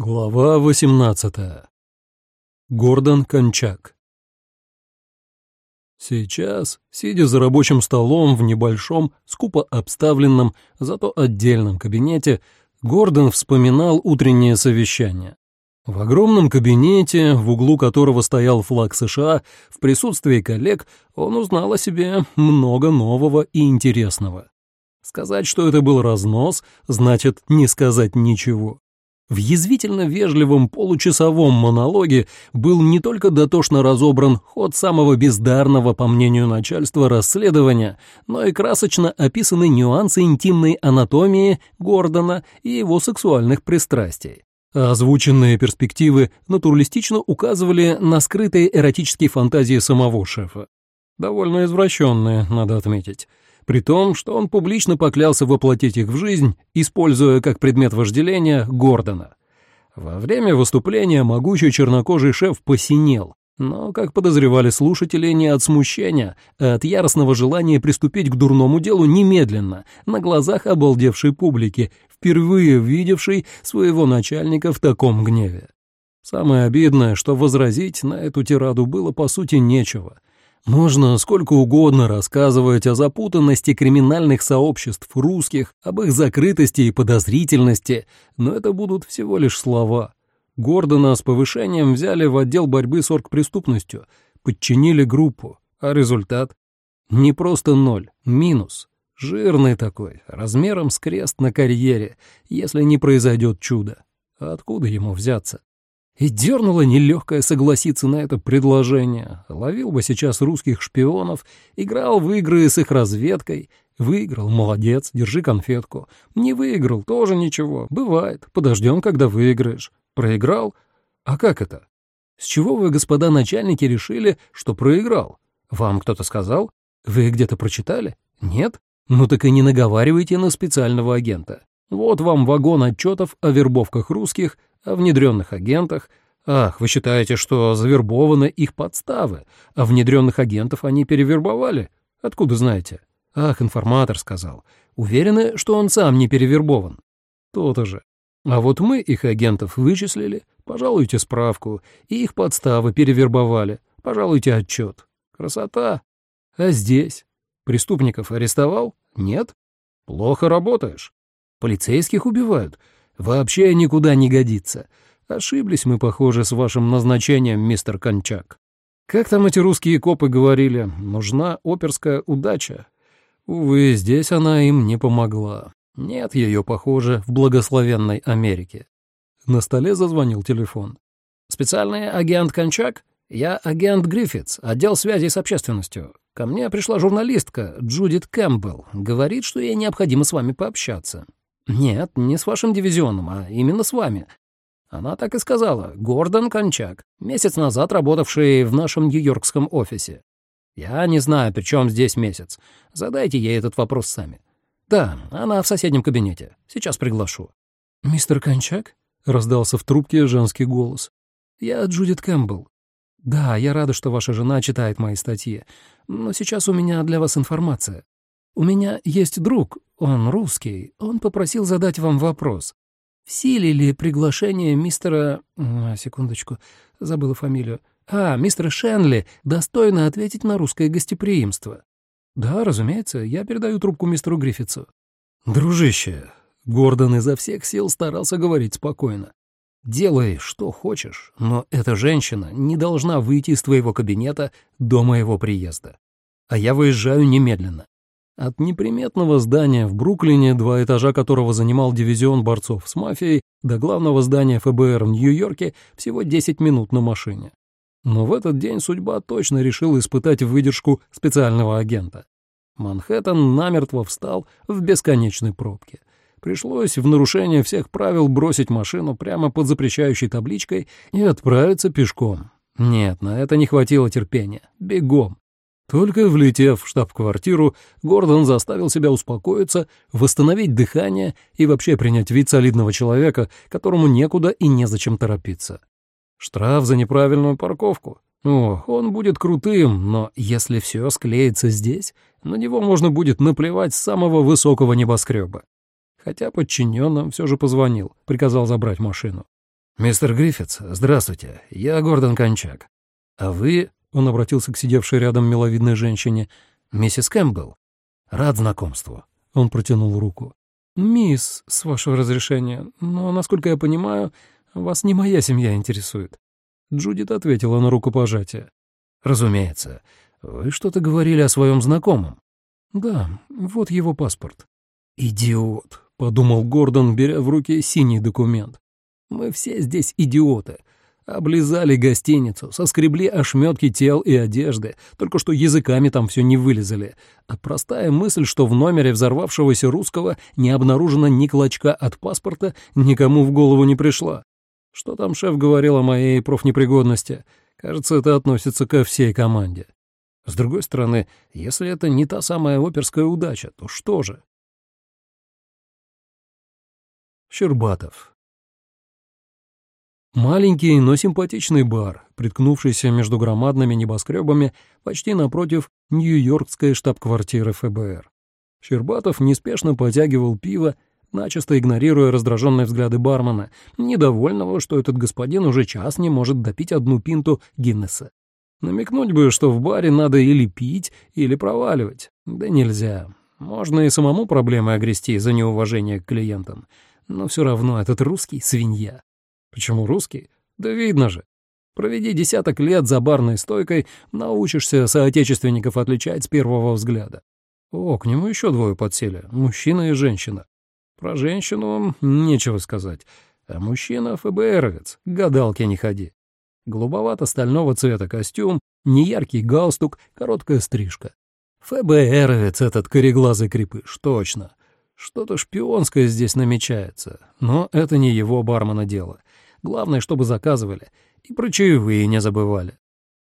Глава 18. Гордон Кончак. Сейчас, сидя за рабочим столом в небольшом, скупо обставленном, зато отдельном кабинете, Гордон вспоминал утреннее совещание. В огромном кабинете, в углу которого стоял флаг США, в присутствии коллег он узнал о себе много нового и интересного. Сказать, что это был разнос, значит не сказать ничего. В язвительно-вежливом получасовом монологе был не только дотошно разобран ход самого бездарного, по мнению начальства, расследования, но и красочно описаны нюансы интимной анатомии Гордона и его сексуальных пристрастий. Озвученные перспективы натуралистично указывали на скрытые эротические фантазии самого шефа. Довольно извращенные, надо отметить при том, что он публично поклялся воплотить их в жизнь, используя как предмет вожделения Гордона. Во время выступления могучий чернокожий шеф посинел, но, как подозревали слушатели, не от смущения, а от яростного желания приступить к дурному делу немедленно, на глазах обалдевшей публики, впервые видевшей своего начальника в таком гневе. Самое обидное, что возразить на эту тираду было по сути нечего — можно сколько угодно рассказывать о запутанности криминальных сообществ русских, об их закрытости и подозрительности, но это будут всего лишь слова. Гордона с повышением взяли в отдел борьбы с оргпреступностью, подчинили группу, а результат? Не просто ноль, минус. Жирный такой, размером с крест на карьере, если не произойдет чудо. А откуда ему взяться? И дернуло нелегкое согласиться на это предложение. Ловил бы сейчас русских шпионов, играл в игры с их разведкой. Выиграл, молодец, держи конфетку. Не выиграл, тоже ничего, бывает. Подождем, когда выиграешь. Проиграл? А как это? С чего вы, господа начальники, решили, что проиграл? Вам кто-то сказал? Вы где-то прочитали? Нет? Ну так и не наговаривайте на специального агента. Вот вам вагон отчетов о вербовках русских, о внедренных агентах. Ах, вы считаете, что завербованы их подставы, а внедренных агентов они перевербовали? Откуда знаете? Ах, информатор сказал. Уверены, что он сам не перевербован? То-то же. А вот мы их агентов вычислили, пожалуйте справку, и их подставы перевербовали, пожалуйте отчет. Красота. А здесь? Преступников арестовал? Нет? Плохо работаешь. Полицейских убивают. Вообще никуда не годится. Ошиблись мы, похоже, с вашим назначением, мистер Кончак. Как там эти русские копы говорили, нужна оперская удача. Увы, здесь она им не помогла. Нет ее, похоже, в благословенной Америке. На столе зазвонил телефон. «Специальный агент Кончак? Я агент Гриффитс, отдел связи с общественностью. Ко мне пришла журналистка Джудит Кэмпбелл. Говорит, что ей необходимо с вами пообщаться. «Нет, не с вашим дивизионом, а именно с вами». Она так и сказала, Гордон Кончак, месяц назад работавший в нашем нью-йоркском офисе. Я не знаю, при чем здесь месяц. Задайте ей этот вопрос сами. Да, она в соседнем кабинете. Сейчас приглашу. «Мистер Кончак?» — раздался в трубке женский голос. «Я Джудит Кэмпбелл. Да, я рада, что ваша жена читает мои статьи, но сейчас у меня для вас информация. У меня есть друг, он русский, он попросил задать вам вопрос. В силе ли приглашение мистера... А, секундочку, забыла фамилию. А, мистера Шенли достойно ответить на русское гостеприимство. Да, разумеется, я передаю трубку мистеру Гриффитсу. Дружище, Гордон изо всех сил старался говорить спокойно. «Делай, что хочешь, но эта женщина не должна выйти из твоего кабинета до моего приезда. А я выезжаю немедленно. От неприметного здания в Бруклине, два этажа которого занимал дивизион борцов с мафией, до главного здания ФБР в Нью-Йорке всего 10 минут на машине. Но в этот день судьба точно решила испытать выдержку специального агента. Манхэттен намертво встал в бесконечной пробке. Пришлось в нарушение всех правил бросить машину прямо под запрещающей табличкой и отправиться пешком. Нет, на это не хватило терпения. Бегом. Только влетев в штаб-квартиру, Гордон заставил себя успокоиться, восстановить дыхание и вообще принять вид солидного человека, которому некуда и незачем торопиться. Штраф за неправильную парковку. Ох, он будет крутым, но если все склеится здесь, на него можно будет наплевать с самого высокого небоскреба. Хотя подчиненным все же позвонил, приказал забрать машину. «Мистер Гриффитс, здравствуйте. Я Гордон Кончак. А вы...» — он обратился к сидевшей рядом миловидной женщине. «Миссис Кэмпбелл. Рад знакомству». Он протянул руку. «Мисс, с вашего разрешения, но, насколько я понимаю, вас не моя семья интересует». Джудит ответила на рукопожатие. «Разумеется. Вы что-то говорили о своем знакомом?» «Да, вот его паспорт». «Идиот», — подумал Гордон, беря в руки синий документ. «Мы все здесь идиоты. Облизали гостиницу, соскребли ошметки тел и одежды, только что языками там все не вылезали. А простая мысль, что в номере взорвавшегося русского не обнаружено ни клочка от паспорта, никому в голову не пришла. Что там шеф говорил о моей профнепригодности? Кажется, это относится ко всей команде. С другой стороны, если это не та самая оперская удача, то что же? Щербатов. Маленький, но симпатичный бар, приткнувшийся между громадными небоскребами почти напротив Нью-Йоркской штаб-квартиры ФБР. Щербатов неспешно потягивал пиво, начисто игнорируя раздраженные взгляды бармена, недовольного, что этот господин уже час не может допить одну пинту Гиннесса. Намекнуть бы, что в баре надо или пить, или проваливать. Да нельзя. Можно и самому проблемы огрести за неуважение к клиентам. Но все равно этот русский — свинья. Почему русский? Да видно же. Проведи десяток лет за барной стойкой, научишься соотечественников отличать с первого взгляда. О, к нему еще двое подсели, мужчина и женщина. Про женщину нечего сказать, а мужчина — ФБРовец, гадалки не ходи. Голубовато-стального цвета костюм, неяркий галстук, короткая стрижка. ФБРовец этот кореглазый крепыш, точно. Что-то шпионское здесь намечается, но это не его бармена дело. Главное, чтобы заказывали. И про чаевые не забывали.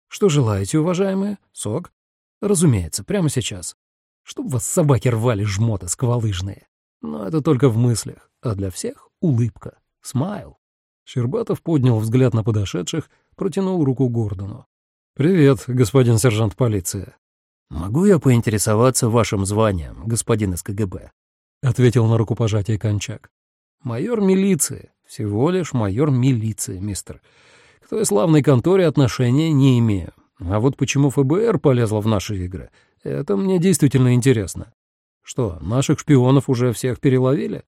Что желаете, уважаемые? Сок? Разумеется, прямо сейчас. Чтоб вас собаки рвали жмоты сквалыжные. Но это только в мыслях, а для всех — улыбка. Смайл. Щербатов поднял взгляд на подошедших, протянул руку Гордону. «Привет, господин сержант полиции». «Могу я поинтересоваться вашим званием, господин из КГБ?» — ответил на рукопожатие Кончак. «Майор милиции. Всего лишь майор милиции, мистер. К той славной конторе отношения не имею. А вот почему ФБР полезло в наши игры, это мне действительно интересно. Что, наших шпионов уже всех переловили?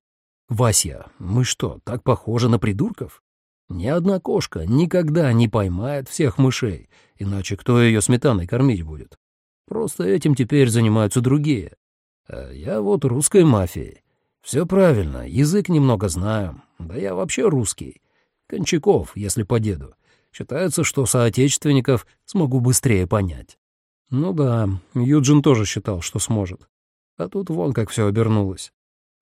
Вася, мы что, так похожи на придурков? Ни одна кошка никогда не поймает всех мышей, иначе кто ее сметаной кормить будет? Просто этим теперь занимаются другие. А я вот русской мафией. Все правильно, язык немного знаю. Да я вообще русский. Кончаков, если по деду. Считается, что соотечественников смогу быстрее понять. Ну да, Юджин тоже считал, что сможет. А тут вон как все обернулось.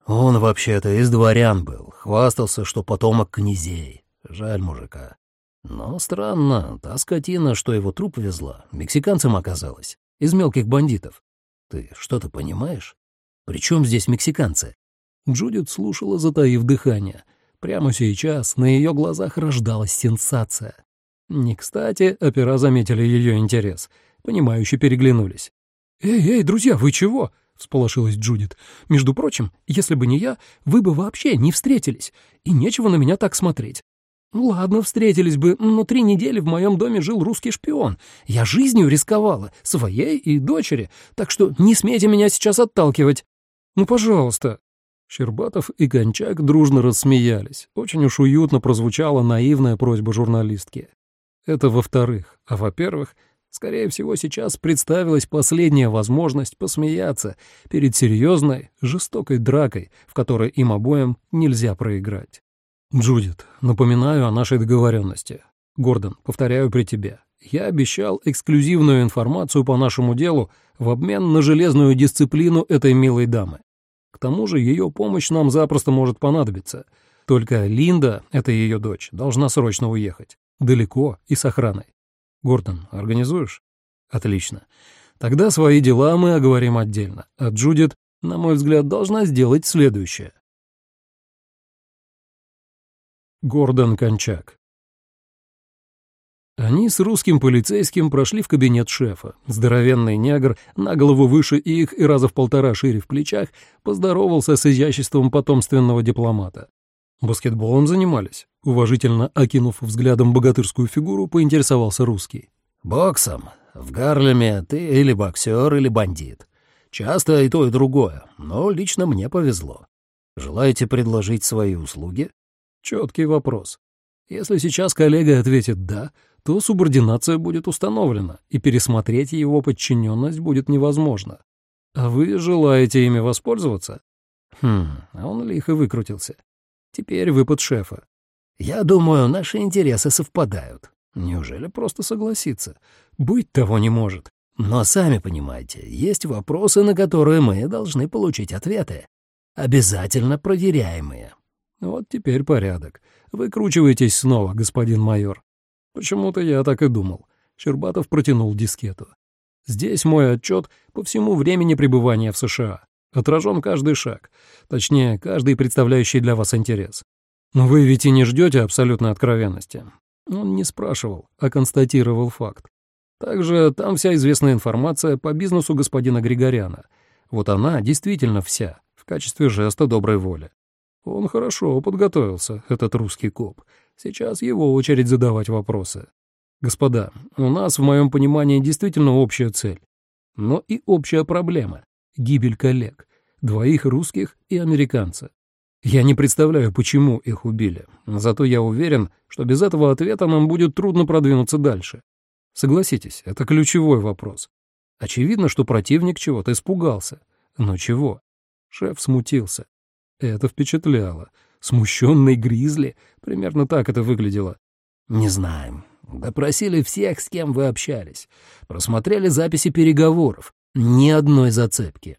Он вообще-то из дворян был, хвастался, что потомок князей. Жаль мужика. Но странно, та скотина, что его труп везла, мексиканцем оказалась, из мелких бандитов. Ты что-то понимаешь? Причем здесь мексиканцы? Джудит слушала, затаив дыхание. Прямо сейчас на ее глазах рождалась сенсация. Не кстати, опера заметили ее интерес. Понимающе переглянулись. «Эй, эй, друзья, вы чего?» — всполошилась Джудит. «Между прочим, если бы не я, вы бы вообще не встретились, и нечего на меня так смотреть. Ну ладно, встретились бы, но три недели в моем доме жил русский шпион. Я жизнью рисковала, своей и дочери, так что не смейте меня сейчас отталкивать. Ну, пожалуйста». Щербатов и Гончак дружно рассмеялись. Очень уж уютно прозвучала наивная просьба журналистки. Это во-вторых. А во-первых, скорее всего, сейчас представилась последняя возможность посмеяться перед серьезной, жестокой дракой, в которой им обоим нельзя проиграть. «Джудит, напоминаю о нашей договоренности. Гордон, повторяю при тебе. Я обещал эксклюзивную информацию по нашему делу в обмен на железную дисциплину этой милой дамы. К тому же ее помощь нам запросто может понадобиться. Только Линда, это ее дочь, должна срочно уехать. Далеко и с охраной. Гордон, организуешь? Отлично. Тогда свои дела мы оговорим отдельно. А Джудит, на мой взгляд, должна сделать следующее. Гордон Кончак они с русским полицейским прошли в кабинет шефа. Здоровенный негр, на голову выше их и раза в полтора шире в плечах, поздоровался с изяществом потомственного дипломата. «Баскетболом занимались?» — Уважительно окинув взглядом богатырскую фигуру, поинтересовался русский. «Боксом. В Гарлеме ты или боксер, или бандит. Часто и то, и другое, но лично мне повезло. Желаете предложить свои услуги?» Четкий вопрос. Если сейчас коллега ответит «да», то субординация будет установлена, и пересмотреть его подчиненность будет невозможно. А вы желаете ими воспользоваться? Хм, а он лихо выкрутился. Теперь выпад шефа. Я думаю, наши интересы совпадают. Неужели просто согласиться? Быть того не может. Но сами понимаете, есть вопросы, на которые мы должны получить ответы. Обязательно проверяемые. Вот теперь порядок. Выкручивайтесь снова, господин майор. Почему-то я так и думал. Щербатов протянул дискету. Здесь мой отчет по всему времени пребывания в США. Отражен каждый шаг, точнее, каждый представляющий для вас интерес. Но вы ведь и не ждете абсолютной откровенности. Он не спрашивал, а констатировал факт. Также там вся известная информация по бизнесу господина Григоряна. Вот она действительно вся, в качестве жеста доброй воли. Он хорошо подготовился, этот русский коп. Сейчас его очередь задавать вопросы. Господа, у нас, в моем понимании, действительно общая цель. Но и общая проблема — гибель коллег, двоих русских и американца. Я не представляю, почему их убили, зато я уверен, что без этого ответа нам будет трудно продвинуться дальше. Согласитесь, это ключевой вопрос. Очевидно, что противник чего-то испугался. Но чего? Шеф смутился. Это впечатляло. Смущенный гризли, примерно так это выглядело. «Не знаем. Допросили всех, с кем вы общались. Просмотрели записи переговоров. Ни одной зацепки.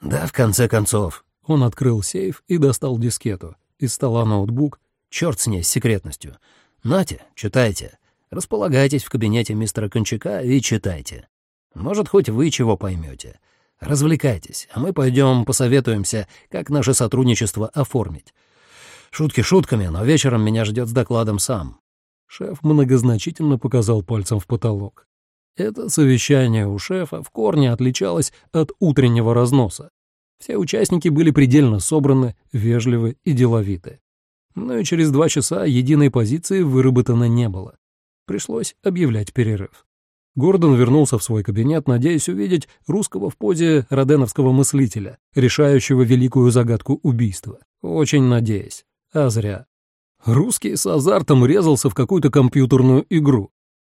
Да, в конце концов». Он открыл сейф и достал дискету. Из стола ноутбук. Черт с ней, с секретностью. Нате, читайте. Располагайтесь в кабинете мистера Кончака и читайте. Может, хоть вы чего поймете. Развлекайтесь, а мы пойдем посоветуемся, как наше сотрудничество оформить. Шутки шутками, но вечером меня ждет с докладом сам». Шеф многозначительно показал пальцем в потолок. Это совещание у шефа в корне отличалось от утреннего разноса. Все участники были предельно собраны, вежливы и деловиты. Но и через два часа единой позиции выработано не было. Пришлось объявлять перерыв. Гордон вернулся в свой кабинет, надеясь увидеть русского в позе роденовского мыслителя, решающего великую загадку убийства. Очень надеясь. А зря. Русский с азартом резался в какую-то компьютерную игру.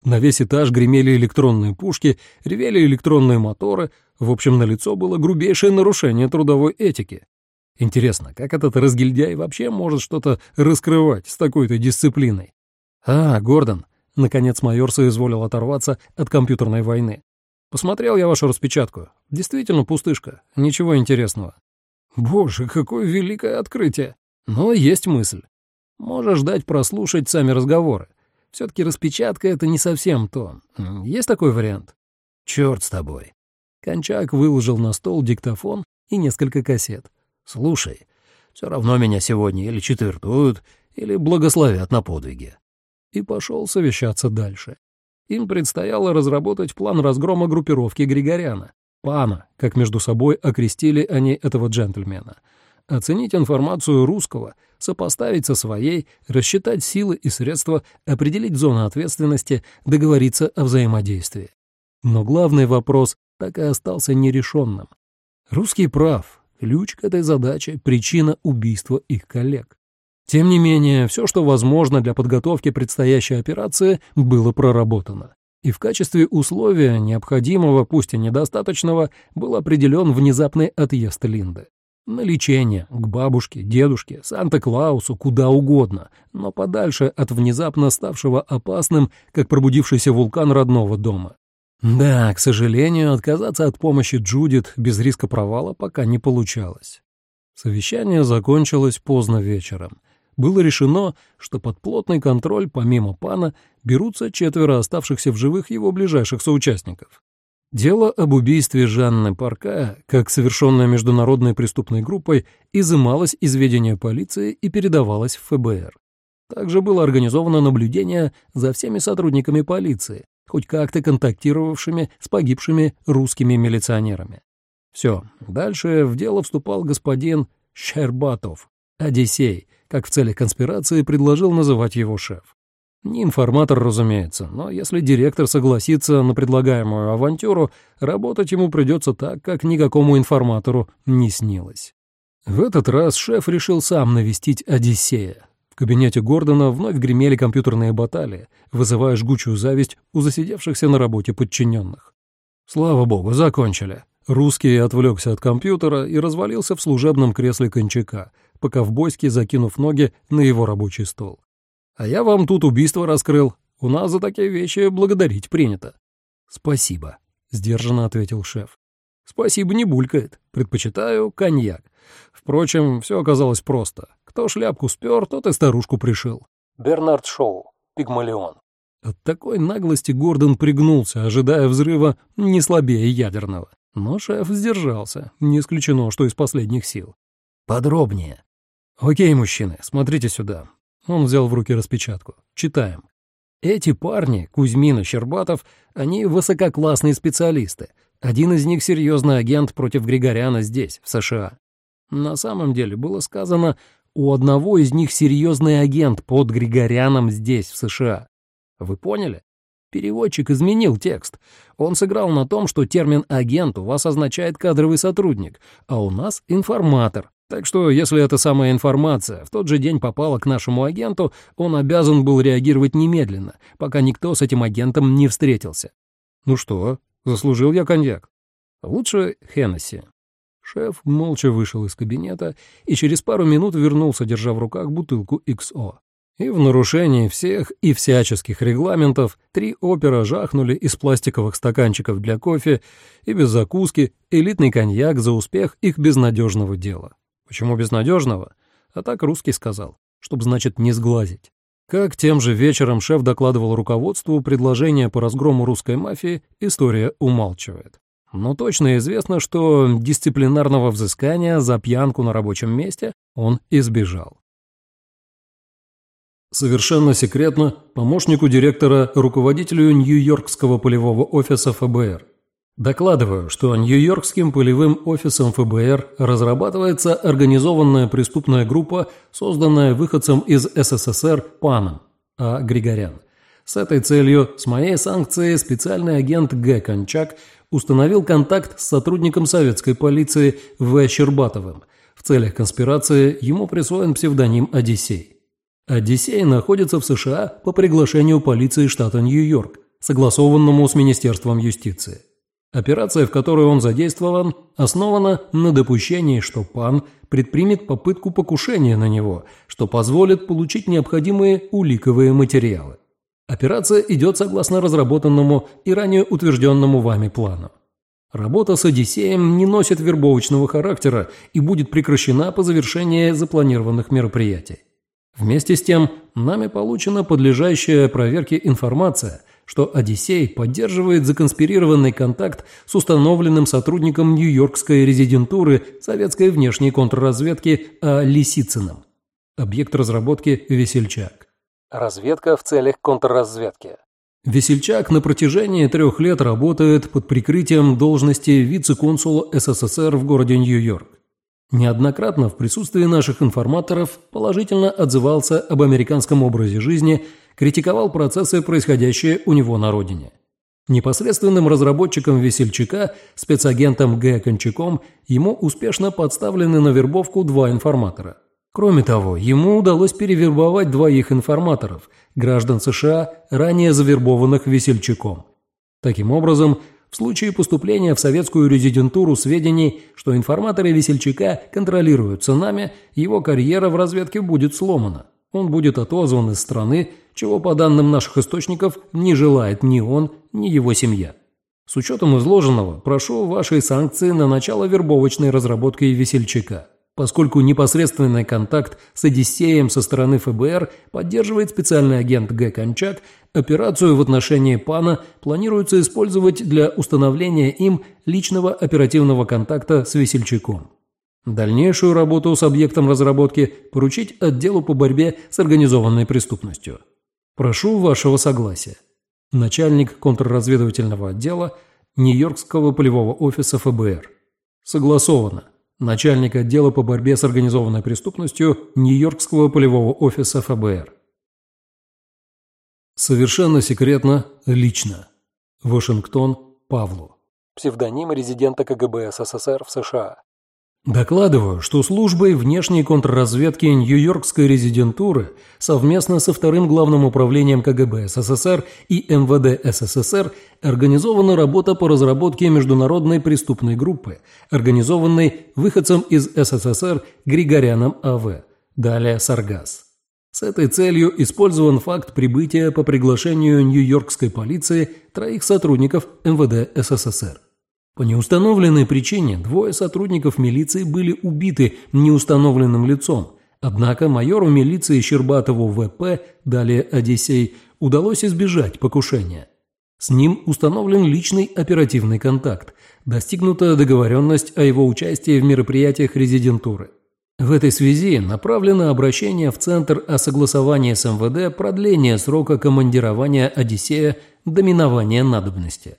На весь этаж гремели электронные пушки, ревели электронные моторы. В общем, на лицо было грубейшее нарушение трудовой этики. Интересно, как этот разгильдяй вообще может что-то раскрывать с такой-то дисциплиной? А, Гордон, Наконец майор соизволил оторваться от компьютерной войны. «Посмотрел я вашу распечатку. Действительно пустышка. Ничего интересного». «Боже, какое великое открытие! Но есть мысль. Можешь дать прослушать сами разговоры. Все-таки распечатка — это не совсем то. Есть такой вариант?» «Черт с тобой». Кончак выложил на стол диктофон и несколько кассет. «Слушай, все равно меня сегодня или четвертуют, или благословят на подвиге и пошел совещаться дальше. Им предстояло разработать план разгрома группировки Григоряна, пана, как между собой окрестили они этого джентльмена, оценить информацию русского, сопоставить со своей, рассчитать силы и средства, определить зону ответственности, договориться о взаимодействии. Но главный вопрос так и остался нерешенным. Русский прав, ключ к этой задаче — причина убийства их коллег. Тем не менее, все, что возможно для подготовки предстоящей операции, было проработано. И в качестве условия, необходимого, пусть и недостаточного, был определен внезапный отъезд Линды. На лечение, к бабушке, дедушке, Санта-Клаусу, куда угодно, но подальше от внезапно ставшего опасным, как пробудившийся вулкан родного дома. Да, к сожалению, отказаться от помощи Джудит без риска провала пока не получалось. Совещание закончилось поздно вечером было решено, что под плотный контроль, помимо пана, берутся четверо оставшихся в живых его ближайших соучастников. Дело об убийстве Жанны Парка, как совершенное международной преступной группой, изымалось из ведения полиции и передавалось в ФБР. Также было организовано наблюдение за всеми сотрудниками полиции, хоть как-то контактировавшими с погибшими русскими милиционерами. Все, дальше в дело вступал господин Щербатов, Одиссей, как в целях конспирации предложил называть его шеф. Не информатор, разумеется, но если директор согласится на предлагаемую авантюру, работать ему придется так, как никакому информатору не снилось. В этот раз шеф решил сам навестить Одиссея. В кабинете Гордона вновь гремели компьютерные баталии, вызывая жгучую зависть у засидевшихся на работе подчиненных. Слава богу, закончили. Русский отвлекся от компьютера и развалился в служебном кресле кончака, по-ковбойски закинув ноги на его рабочий стол. А я вам тут убийство раскрыл. У нас за такие вещи благодарить принято». «Спасибо», — сдержанно ответил шеф. «Спасибо не булькает. Предпочитаю коньяк. Впрочем, все оказалось просто. Кто шляпку спер, тот и старушку пришил». Бернард Шоу, Пигмалион. От такой наглости Гордон пригнулся, ожидая взрыва не слабее ядерного. Но шеф сдержался, не исключено, что из последних сил. «Подробнее». «Окей, мужчины, смотрите сюда. Он взял в руки распечатку. Читаем. Эти парни, Кузьмин и Щербатов, они высококлассные специалисты. Один из них серьезный агент против Григоряна здесь, в США. На самом деле было сказано, у одного из них серьезный агент под Григоряном здесь, в США. Вы поняли? Переводчик изменил текст. Он сыграл на том, что термин «агент» у вас означает кадровый сотрудник, а у нас — информатор. Так что, если эта самая информация в тот же день попала к нашему агенту, он обязан был реагировать немедленно, пока никто с этим агентом не встретился. Ну что, заслужил я коньяк? Лучше Хеннесси. Шеф молча вышел из кабинета и через пару минут вернулся, держа в руках бутылку XO. И в нарушении всех и всяческих регламентов три опера жахнули из пластиковых стаканчиков для кофе и без закуски элитный коньяк за успех их безнадежного дела. Почему безнадежного? А так русский сказал, чтобы, значит, не сглазить. Как тем же вечером шеф докладывал руководству предложение по разгрому русской мафии, история умалчивает. Но точно известно, что дисциплинарного взыскания за пьянку на рабочем месте он избежал. Совершенно секретно помощнику директора, руководителю Нью-Йоркского полевого офиса ФБР Докладываю, что Нью-Йоркским полевым офисом ФБР разрабатывается организованная преступная группа, созданная выходцем из СССР Паном А. Григорян. С этой целью, с моей санкцией, специальный агент Г. Кончак установил контакт с сотрудником советской полиции В. Щербатовым. В целях конспирации ему присвоен псевдоним «Одиссей». «Одиссей» находится в США по приглашению полиции штата Нью-Йорк, согласованному с Министерством юстиции. Операция, в которой он задействован, основана на допущении, что пан предпримет попытку покушения на него, что позволит получить необходимые уликовые материалы. Операция идет согласно разработанному и ранее утвержденному вами плану. Работа с «Одиссеем» не носит вербовочного характера и будет прекращена по завершении запланированных мероприятий. Вместе с тем, нами получена подлежащая проверке информация – что Одиссей поддерживает законспирированный контакт с установленным сотрудником Нью-Йоркской резидентуры советской внешней контрразведки А. Лисицыным. Объект разработки «Весельчак». Разведка в целях контрразведки. Весельчак на протяжении трех лет работает под прикрытием должности вице-консула СССР в городе Нью-Йорк. Неоднократно в присутствии наших информаторов положительно отзывался об американском образе жизни – критиковал процессы, происходящие у него на родине. Непосредственным разработчиком «Весельчака», спецагентом Г. Кончаком, ему успешно подставлены на вербовку два информатора. Кроме того, ему удалось перевербовать двоих информаторов, граждан США, ранее завербованных Весельчаком. Таким образом, в случае поступления в советскую резидентуру сведений, что информаторы Весельчака контролируются нами, его карьера в разведке будет сломана. Он будет отозван из страны, чего, по данным наших источников, не желает ни он, ни его семья. С учетом изложенного, прошу вашей санкции на начало вербовочной разработки весельчака, поскольку непосредственный контакт с Одиссеем со стороны ФБР поддерживает специальный агент Г. Кончак, операцию в отношении Пана планируется использовать для установления им личного оперативного контакта с весельчаком. Дальнейшую работу с объектом разработки поручить отделу по борьбе с организованной преступностью. Прошу вашего согласия. Начальник контрразведывательного отдела Нью-Йоркского полевого офиса ФБР. Согласовано. начальник отдела по борьбе с организованной преступностью Нью-Йоркского полевого офиса ФБР. Совершенно секретно, лично. Вашингтон, Павлу. Псевдоним резидента КГБ СССР в США. Докладываю, что службой внешней контрразведки Нью-Йоркской резидентуры совместно со вторым главным управлением КГБ СССР и МВД СССР организована работа по разработке международной преступной группы, организованной выходцем из СССР Григоряном А.В., далее Саргас. С этой целью использован факт прибытия по приглашению нью-йоркской полиции троих сотрудников МВД СССР. По неустановленной причине двое сотрудников милиции были убиты неустановленным лицом, однако майору милиции Щербатову ВП, далее Одиссей, удалось избежать покушения. С ним установлен личный оперативный контакт, достигнута договоренность о его участии в мероприятиях резидентуры. В этой связи направлено обращение в Центр о согласовании с МВД продления срока командирования Одиссея до минования надобности.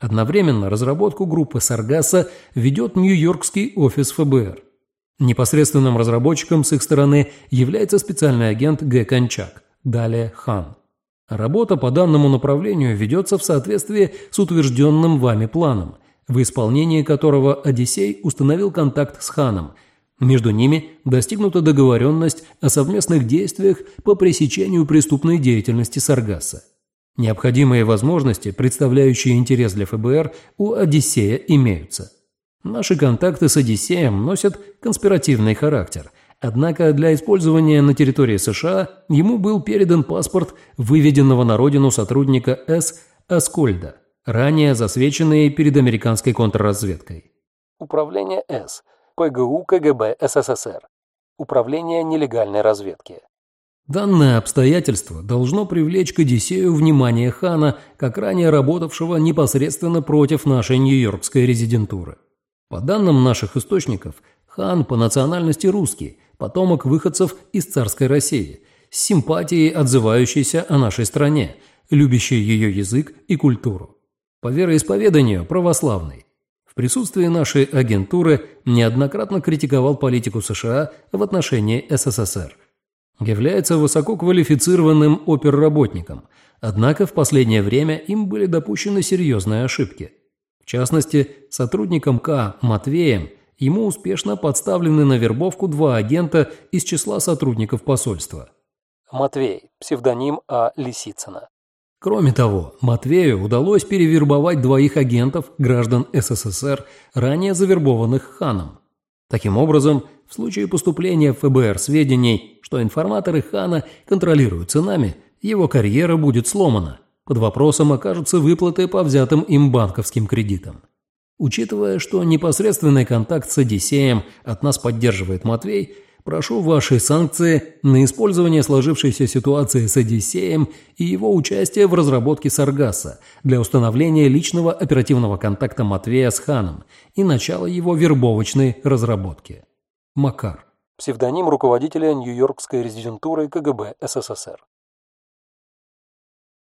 Одновременно разработку группы Саргаса ведет Нью-Йоркский офис ФБР. Непосредственным разработчиком с их стороны является специальный агент Г. Кончак, далее Хан. Работа по данному направлению ведется в соответствии с утвержденным вами планом, в исполнении которого Одиссей установил контакт с Ханом. Между ними достигнута договоренность о совместных действиях по пресечению преступной деятельности Саргаса. Необходимые возможности, представляющие интерес для ФБР, у Одиссея имеются. Наши контакты с Одиссеем носят конспиративный характер, однако для использования на территории США ему был передан паспорт выведенного на родину сотрудника С. Аскольда, ранее засвеченный перед американской контрразведкой. Управление С. ПГУ КГБ СССР. Управление нелегальной разведки. Данное обстоятельство должно привлечь к Одиссею внимание хана, как ранее работавшего непосредственно против нашей нью-йоркской резидентуры. По данным наших источников, хан по национальности русский, потомок выходцев из царской России, с симпатией отзывающийся о нашей стране, любящий ее язык и культуру. По вероисповеданию православный. В присутствии нашей агентуры неоднократно критиковал политику США в отношении СССР – является высококвалифицированным оперработником, однако в последнее время им были допущены серьезные ошибки. В частности, сотрудником К. Матвеем ему успешно подставлены на вербовку два агента из числа сотрудников посольства. Матвей, псевдоним А. Лисицына. Кроме того, Матвею удалось перевербовать двоих агентов, граждан СССР, ранее завербованных ханом. Таким образом, в случае поступления в ФБР сведений, что информаторы Хана контролируются нами, его карьера будет сломана. Под вопросом окажутся выплаты по взятым им банковским кредитам. Учитывая, что непосредственный контакт с Одиссеем от нас поддерживает Матвей, прошу ваши санкции на использование сложившейся ситуации с Одиссеем и его участие в разработке Саргаса для установления личного оперативного контакта Матвея с Ханом и начала его вербовочной разработки. Макар. Псевдоним руководителя Нью-Йоркской резидентуры КГБ СССР.